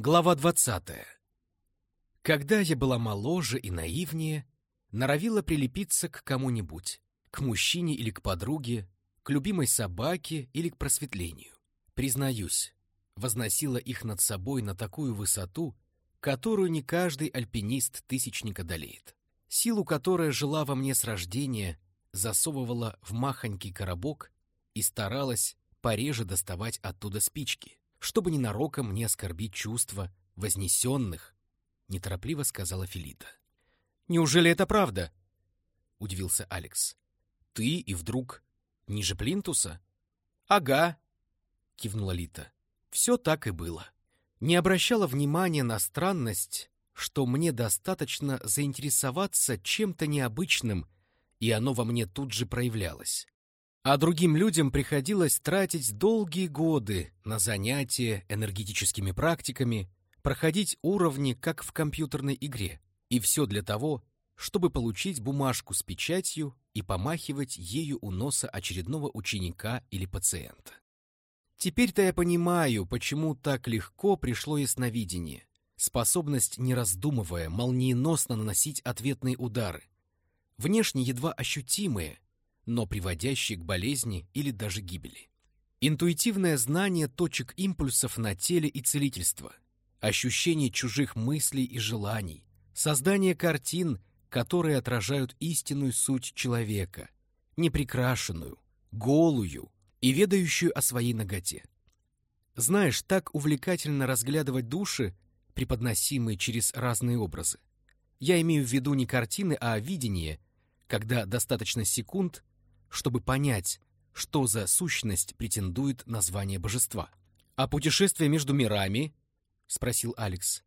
Глава 20. Когда я была моложе и наивнее, норовила прилепиться к кому-нибудь, к мужчине или к подруге, к любимой собаке или к просветлению. Признаюсь, возносила их над собой на такую высоту, которую не каждый альпинист тысячника одолеет. Силу, которая жила во мне с рождения, засовывала в махонький коробок и старалась пореже доставать оттуда спички чтобы ненароком не оскорбить чувства вознесенных, неторопливо сказала Филита. «Неужели это правда?» — удивился Алекс. «Ты и вдруг ниже плинтуса?» «Ага», — кивнула Лита. «Все так и было. Не обращала внимания на странность, что мне достаточно заинтересоваться чем-то необычным, и оно во мне тут же проявлялось а другим людям приходилось тратить долгие годы на занятия энергетическими практиками, проходить уровни, как в компьютерной игре. И все для того, чтобы получить бумажку с печатью и помахивать ею у носа очередного ученика или пациента. Теперь-то я понимаю, почему так легко пришло ясновидение, способность, не раздумывая, молниеносно наносить ответные удары. Внешне едва ощутимые, но приводящий к болезни или даже гибели. Интуитивное знание точек импульсов на теле и целительство, ощущение чужих мыслей и желаний, создание картин, которые отражают истинную суть человека, неприкрашенную, голую и ведающую о своей ноготе. Знаешь, так увлекательно разглядывать души, преподносимые через разные образы. Я имею в виду не картины, а видение, когда достаточно секунд, чтобы понять, что за сущность претендует на звание божества. «А путешествие между мирами?» — спросил Алекс.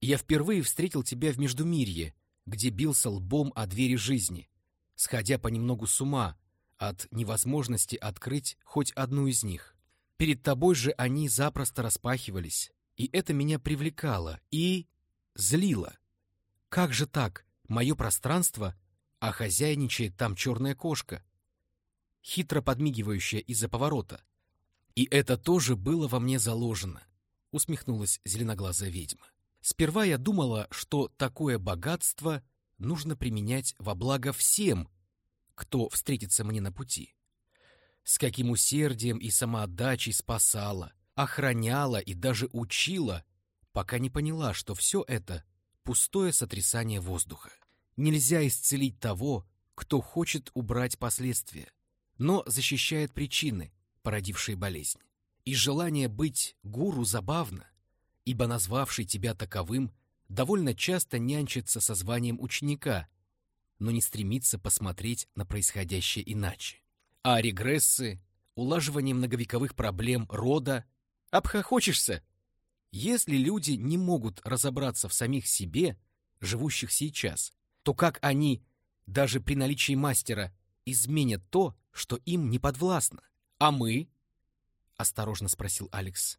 «Я впервые встретил тебя в Междумирье, где бился лбом о двери жизни, сходя понемногу с ума от невозможности открыть хоть одну из них. Перед тобой же они запросто распахивались, и это меня привлекало и злило. Как же так? Мое пространство, а хозяйничает там черная кошка, хитро подмигивающая из-за поворота. «И это тоже было во мне заложено», — усмехнулась зеленоглазая ведьма. «Сперва я думала, что такое богатство нужно применять во благо всем, кто встретится мне на пути. С каким усердием и самоотдачей спасала, охраняла и даже учила, пока не поняла, что все это — пустое сотрясание воздуха. Нельзя исцелить того, кто хочет убрать последствия но защищает причины, породившие болезнь. И желание быть гуру забавно, ибо назвавший тебя таковым довольно часто нянчится со званием ученика, но не стремится посмотреть на происходящее иначе. А регрессы, улаживание многовековых проблем рода, обхохочешься. Если люди не могут разобраться в самих себе, живущих сейчас, то как они, даже при наличии мастера, изменят то, что им не подвластно. А мы? Осторожно спросил Алекс.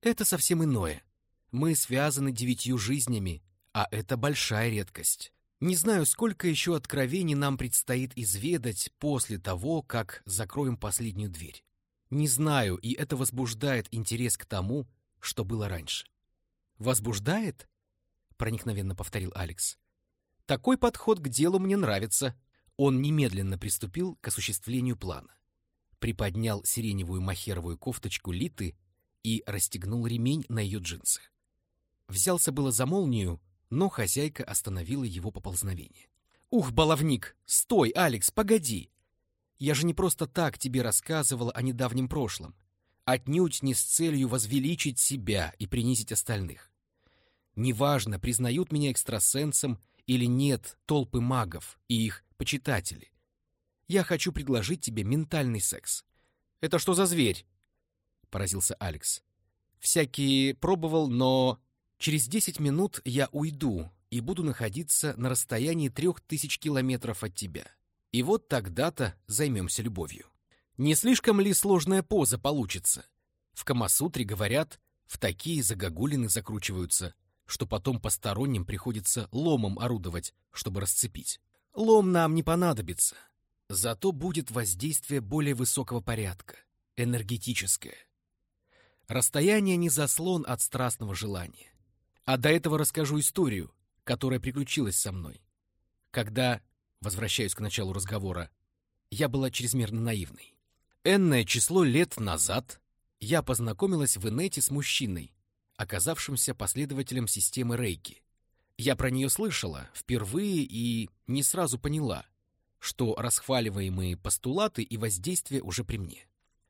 Это совсем иное. Мы связаны девятью жизнями, а это большая редкость. Не знаю, сколько еще откровений нам предстоит изведать после того, как закроем последнюю дверь. Не знаю, и это возбуждает интерес к тому, что было раньше. Возбуждает? Проникновенно повторил Алекс. Такой подход к делу мне нравится. Он немедленно приступил к осуществлению плана. Приподнял сиреневую махеровую кофточку Литы и расстегнул ремень на ее джинсах. Взялся было за молнию, но хозяйка остановила его поползновение. «Ух, баловник! Стой, Алекс, погоди! Я же не просто так тебе рассказывала о недавнем прошлом. Отнюдь не с целью возвеличить себя и принизить остальных. Неважно, признают меня экстрасенсом или нет толпы магов и их почитатели. Я хочу предложить тебе ментальный секс. Это что за зверь? Поразился Алекс. Всякие пробовал, но... Через десять минут я уйду и буду находиться на расстоянии трех тысяч километров от тебя. И вот тогда-то займемся любовью. Не слишком ли сложная поза получится? В Камасутре говорят, в такие загогулины закручиваются, что потом посторонним приходится ломом орудовать, чтобы расцепить. Лом нам не понадобится. Зато будет воздействие более высокого порядка, энергетическое. Расстояние не заслон от страстного желания. А до этого расскажу историю, которая приключилась со мной. Когда, возвращаюсь к началу разговора, я была чрезмерно наивной. Энное число лет назад я познакомилась в инете с мужчиной, оказавшимся последователем системы Рейки. Я про нее слышала впервые и не сразу поняла, что расхваливаемые постулаты и воздействие уже при мне.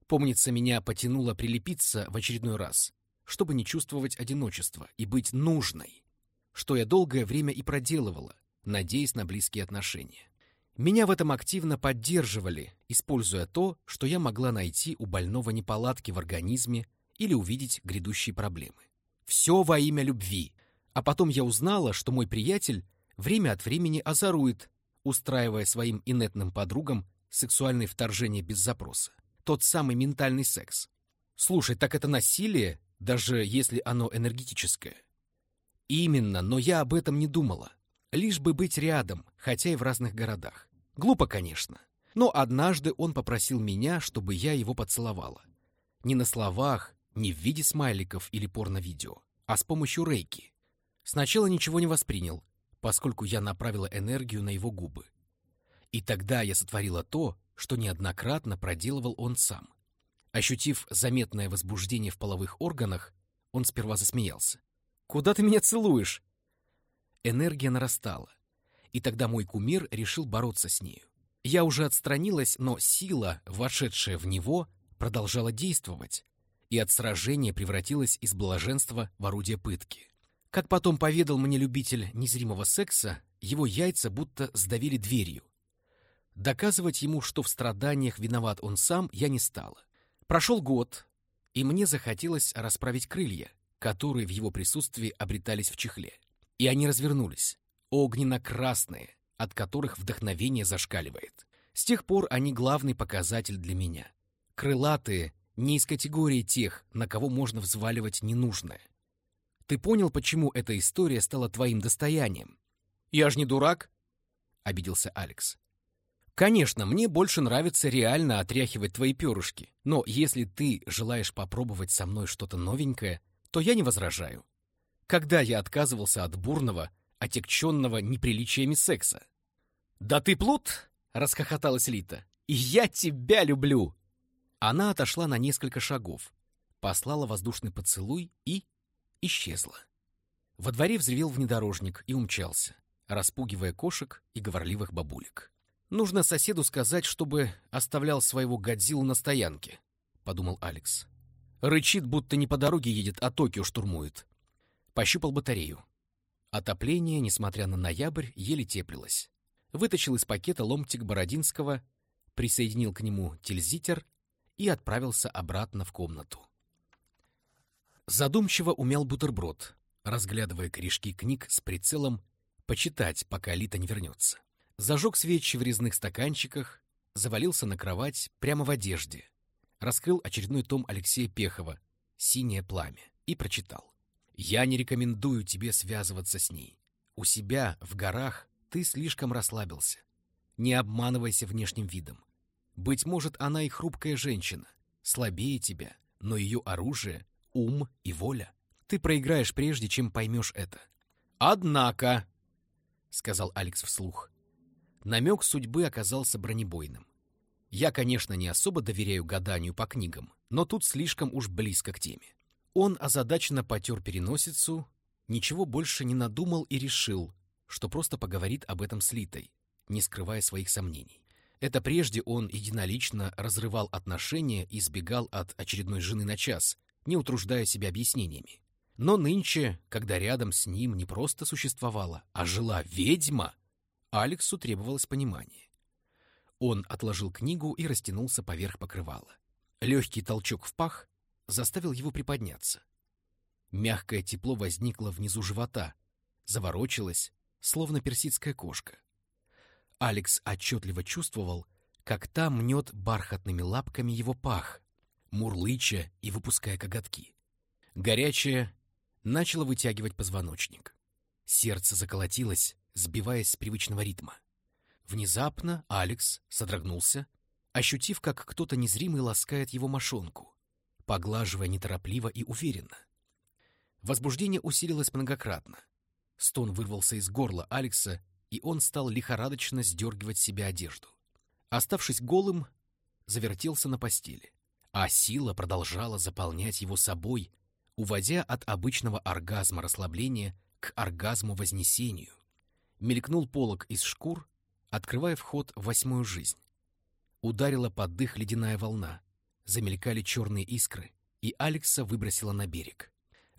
Помнится, меня потянуло прилепиться в очередной раз, чтобы не чувствовать одиночество и быть нужной, что я долгое время и проделывала, надеясь на близкие отношения. Меня в этом активно поддерживали, используя то, что я могла найти у больного неполадки в организме или увидеть грядущие проблемы. Все во имя любви. А потом я узнала, что мой приятель время от времени озорует, устраивая своим инетным подругам сексуальные вторжения без запроса тот самый ментальный секс. Слушай, так это насилие, даже если оно энергетическое. Именно, но я об этом не думала. Лишь бы быть рядом, хотя и в разных городах. Глупо, конечно. Но однажды он попросил меня, чтобы я его поцеловала. Не на словах, не в виде смайликов или порно-видео, а с помощью рейки. Сначала ничего не воспринял, поскольку я направила энергию на его губы. И тогда я сотворила то, что неоднократно проделывал он сам. Ощутив заметное возбуждение в половых органах, он сперва засмеялся. «Куда ты меня целуешь?» Энергия нарастала, и тогда мой кумир решил бороться с нею. Я уже отстранилась, но сила, вошедшая в него, продолжала действовать, и от сражения превратилась из блаженства в орудие пытки. Как потом поведал мне любитель незримого секса, его яйца будто сдавили дверью, Доказывать ему, что в страданиях виноват он сам, я не стала. Прошел год, и мне захотелось расправить крылья, которые в его присутствии обретались в чехле. И они развернулись, огненно-красные, от которых вдохновение зашкаливает. С тех пор они главный показатель для меня. Крылатые не из категории тех, на кого можно взваливать ненужное. Ты понял, почему эта история стала твоим достоянием? Я ж не дурак, — обиделся Алекс. Конечно, мне больше нравится реально отряхивать твои перышки, но если ты желаешь попробовать со мной что-то новенькое, то я не возражаю. Когда я отказывался от бурного, отекченного неприличиями секса? «Да ты плут!» — расхохоталась Лита. «И я тебя люблю!» Она отошла на несколько шагов, послала воздушный поцелуй и исчезла. Во дворе взревел внедорожник и умчался, распугивая кошек и говорливых бабулек. Нужно соседу сказать, чтобы оставлял своего Годзиллу на стоянке, подумал Алекс. Рычит, будто не по дороге едет, а Токио штурмует. Пощупал батарею. Отопление, несмотря на ноябрь, еле теплилось. Вытащил из пакета ломтик Бородинского, присоединил к нему тильзитер и отправился обратно в комнату. Задумчиво умел бутерброд, разглядывая корешки книг с прицелом почитать, пока Лита не вернется зажег свечи в резных стаканчиках, завалился на кровать прямо в одежде, раскрыл очередной том Алексея Пехова «Синее пламя» и прочитал. «Я не рекомендую тебе связываться с ней. У себя, в горах, ты слишком расслабился. Не обманывайся внешним видом. Быть может, она и хрупкая женщина, слабее тебя, но ее оружие — ум и воля. Ты проиграешь прежде, чем поймешь это. «Однако», — сказал Алекс вслух, намек судьбы оказался бронебойным. Я, конечно, не особо доверяю гаданию по книгам, но тут слишком уж близко к теме. Он озадаченно потер переносицу, ничего больше не надумал и решил, что просто поговорит об этом с Литой, не скрывая своих сомнений. Это прежде он единолично разрывал отношения и избегал от очередной жены на час, не утруждая себя объяснениями. Но нынче, когда рядом с ним не просто существовала, а жила ведьма, Алексу требовалось понимание. Он отложил книгу и растянулся поверх покрывала. Легкий толчок в пах заставил его приподняться. Мягкое тепло возникло внизу живота, заворочилось, словно персидская кошка. Алекс отчетливо чувствовал, как та мнет бархатными лапками его пах, мурлыча и выпуская коготки. Горячее начало вытягивать позвоночник. Сердце заколотилось, сбиваясь с привычного ритма. Внезапно Алекс содрогнулся, ощутив, как кто-то незримый ласкает его мошонку. поглаживая неторопливо и уверенно. Возбуждение усилилось многократно. Стон вырвался из горла Алекса, и он стал лихорадочно сдергивать себе одежду. Оставшись голым, завертелся на постели, а сила продолжала заполнять его собой, уводя от обычного оргазма расслабления к оргазму-вознесению. Мелькнул полог из шкур, открывая вход в восьмую жизнь. Ударила под дых ледяная волна, замелькали черные искры, и Алекса выбросила на берег.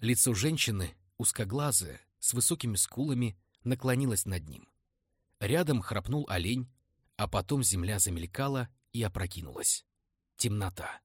Лицо женщины, узкоглазое, с высокими скулами, наклонилось над ним. Рядом храпнул олень, а потом земля замелькала и опрокинулась. Темнота.